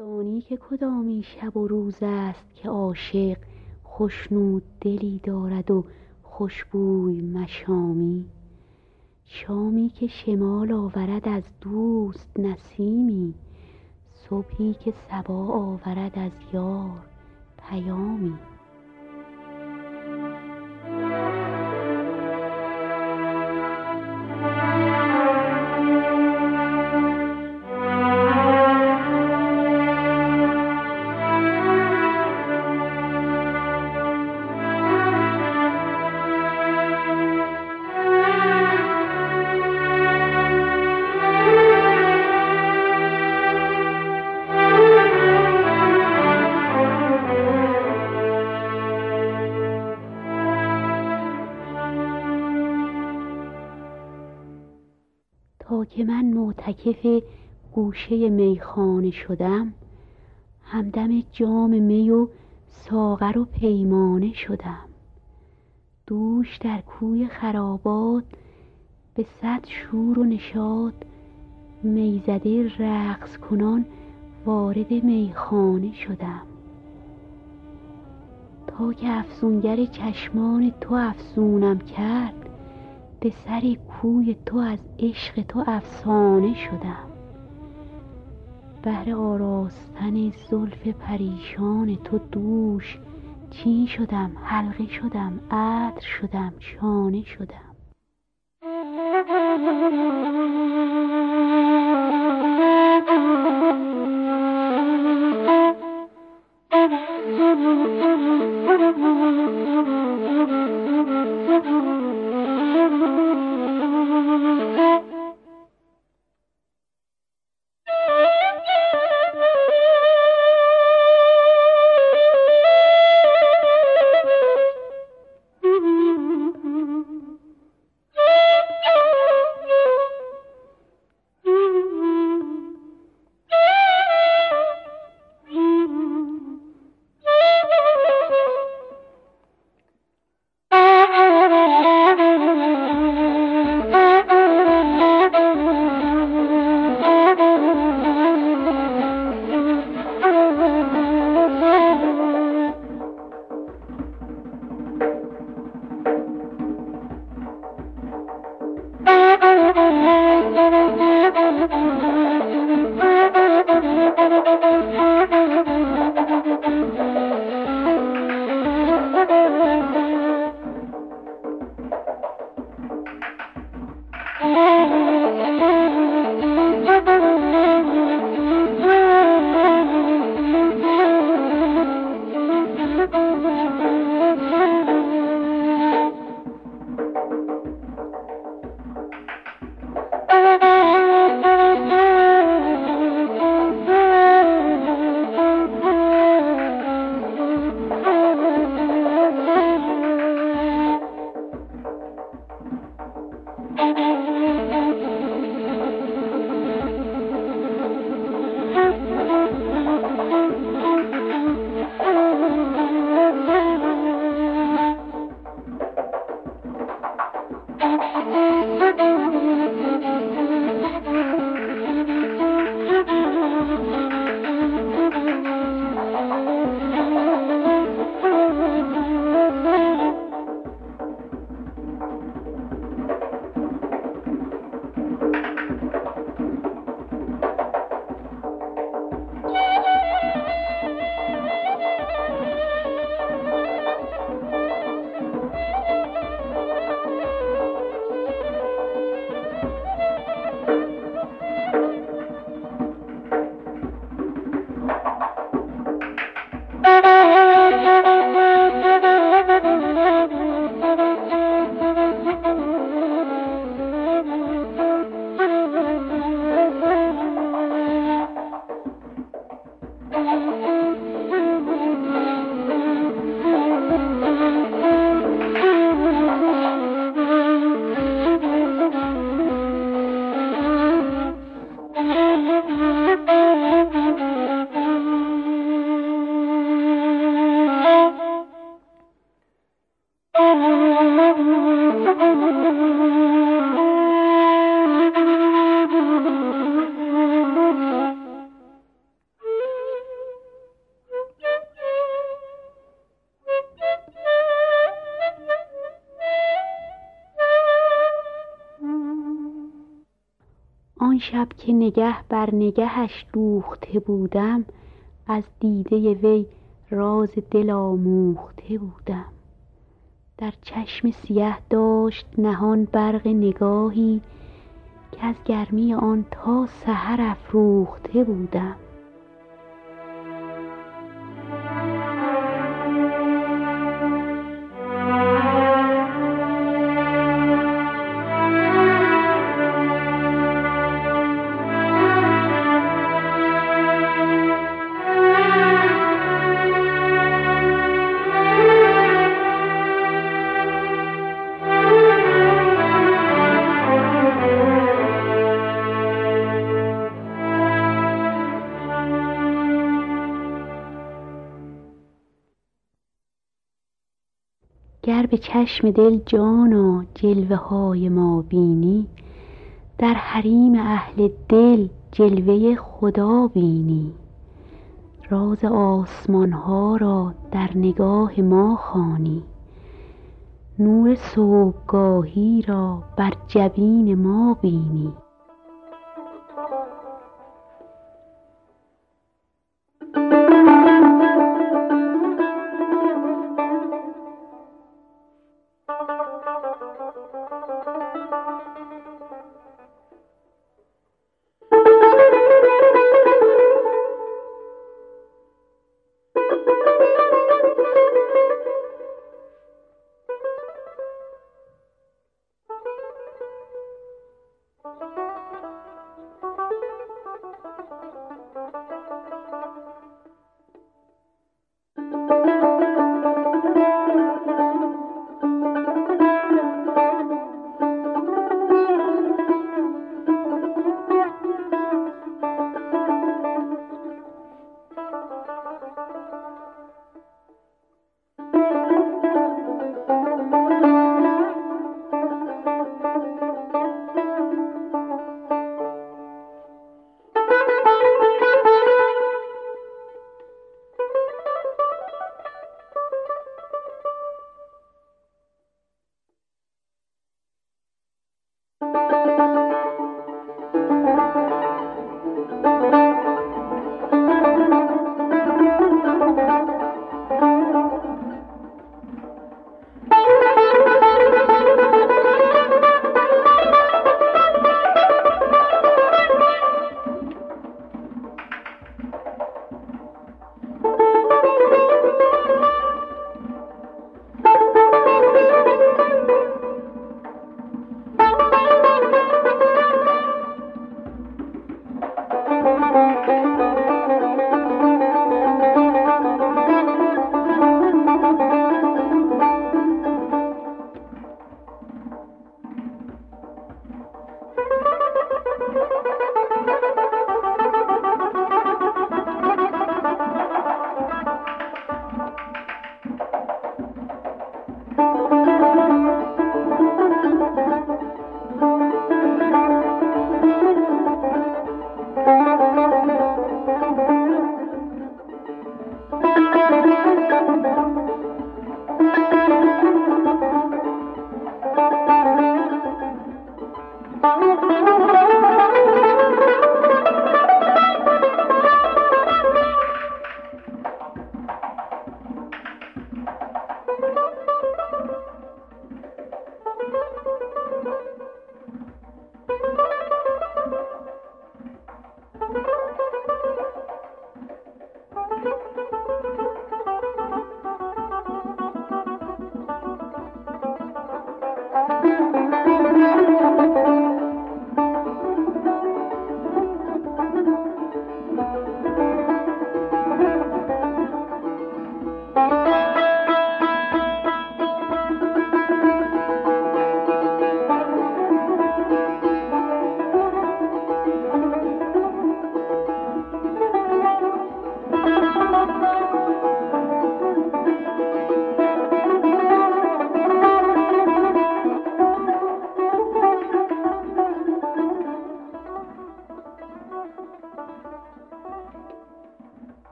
دانی که کدامی شب و روز است که عاشق خشنود دلی دارد و خوشبوی مشامی؟ شامی که شمال آورد از دوست نسیمی صبحی که صبا آورد از یار پیامی؟ تا که من معتکف گوشه میخانه شدم همدم جام می و ساغر و پیمانه شدم. دوش در کوی خرابات به صد شور و نشاط می زده رقص کنان وارد میخانه شدم. تا که افسونگر چشمان تو افسونم کرد به سر کوی تو از عشق تو افسانه شدم. بهر آراستن زلف پریشان تو دوش چین شدم حلقه شدم عطر شدم شانه شدم. Thank you. شب که نگه بر نگهش دوخته بودم از دیده وی راز دل آموخته بودم. در چشم سیه داشت نهان برق نگاهی که از گرمی آن تا سحر افروخته بودم. به چشم دل جانا جلوه های ما بینی. در حریم اهل دل جلوه خدا بینی. راز آسمان ها را در نگاه ما خوانی. نور صبحگاهی را بر جبین ما بینی.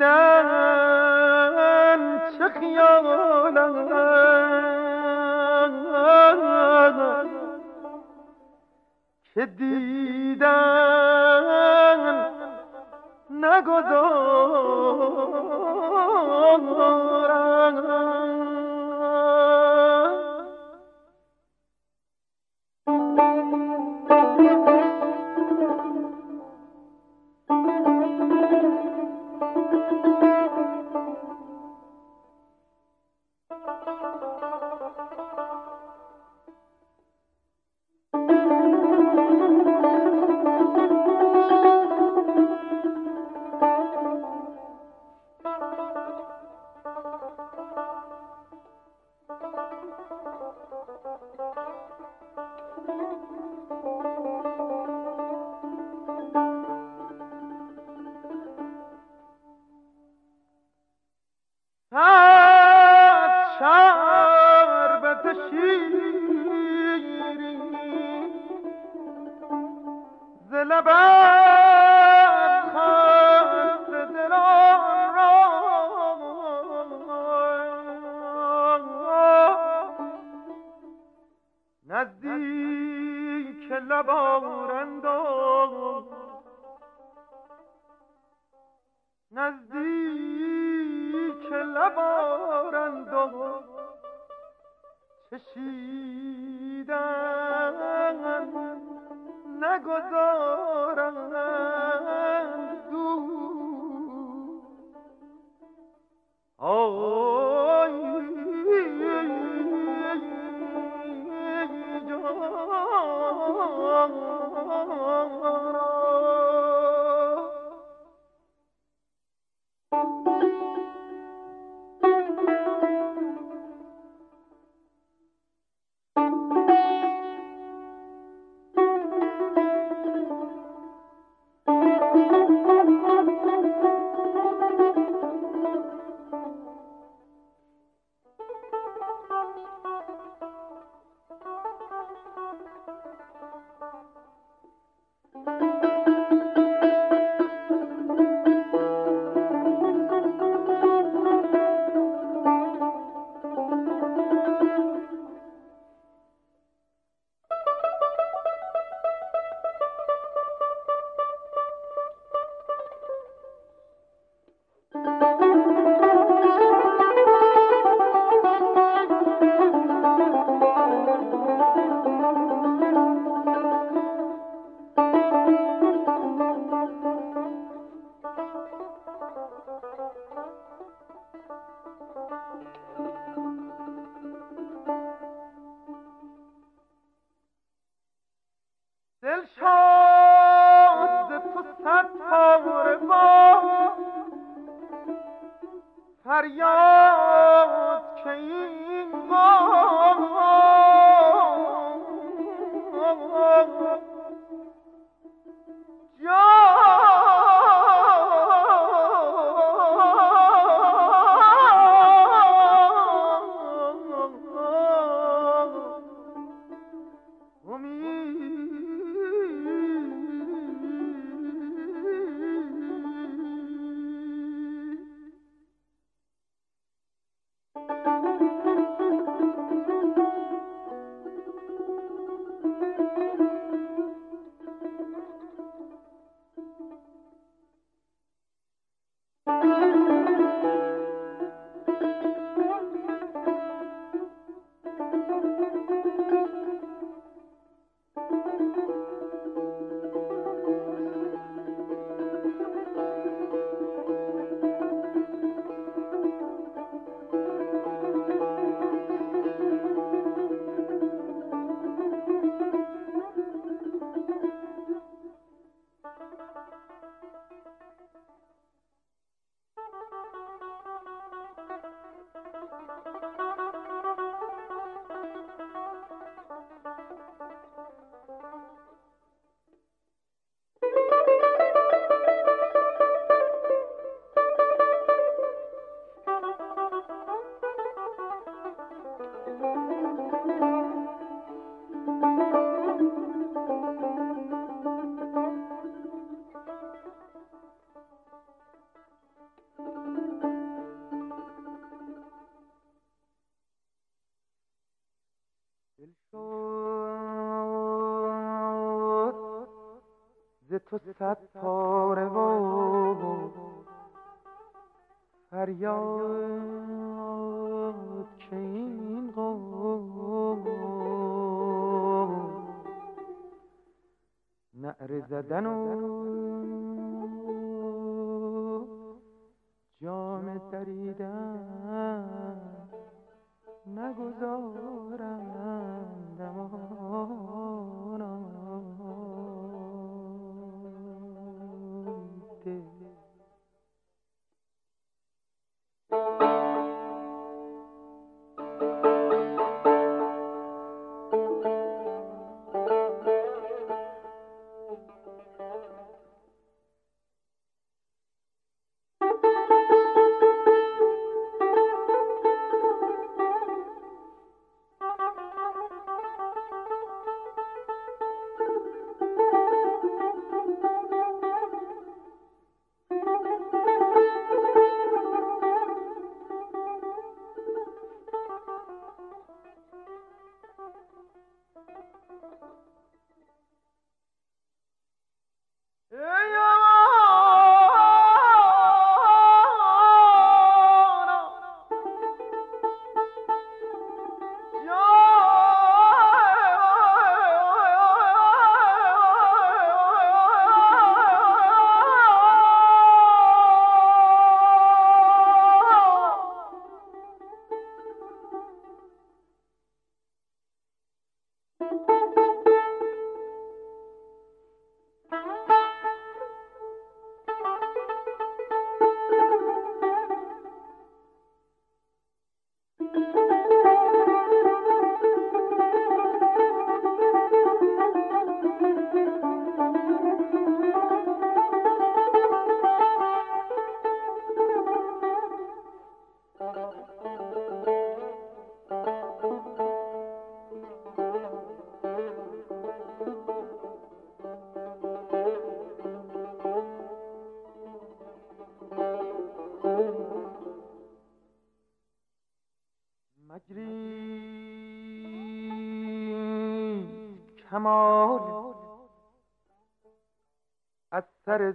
چیدن چه خیالم که دیدن نگذارم نگذارم. ز تو صد پاره و فریاد که این قوم نعره زدن و جام دریدن نگذارم. Oh. کمال از سر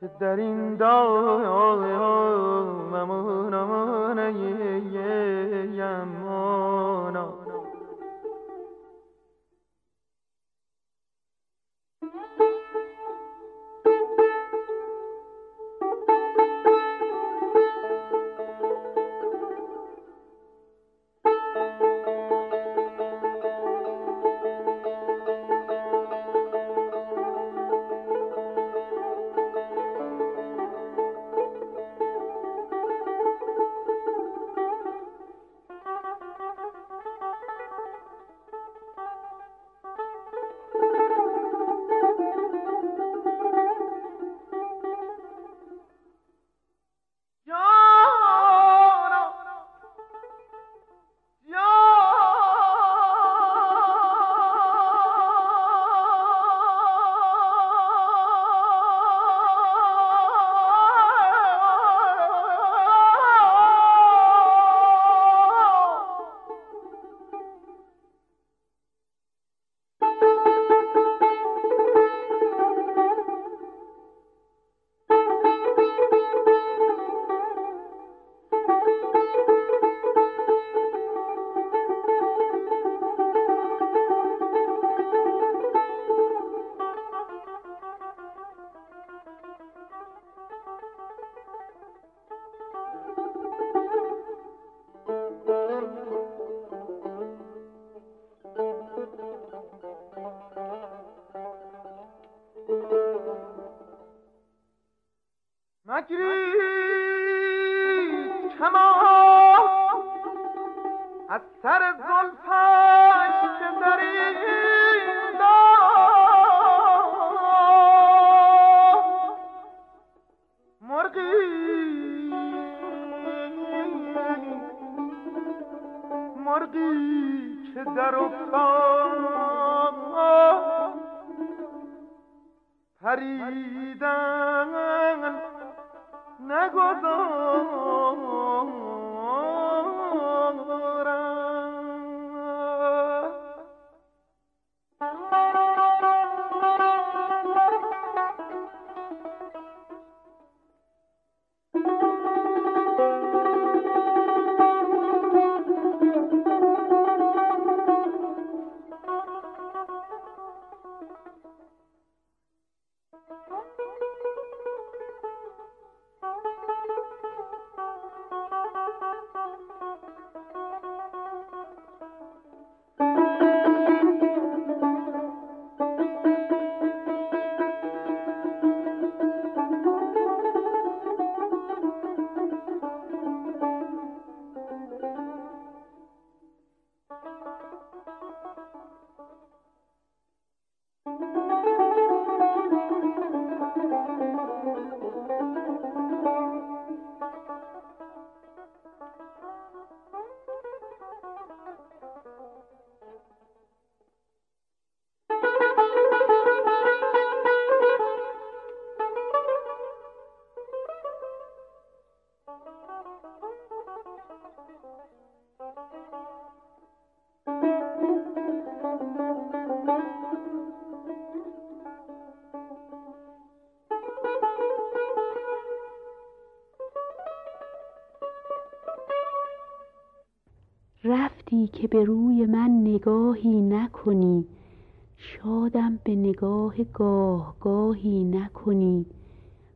که در این داممون Akiri. که به روی من نگاهی نکنی. شادم به نگاه گاه گاهی نکنی.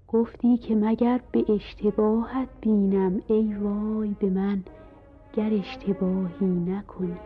گفتی که مگر به اشتباهت بینم ای وای به من گر اشتباهی نکنی.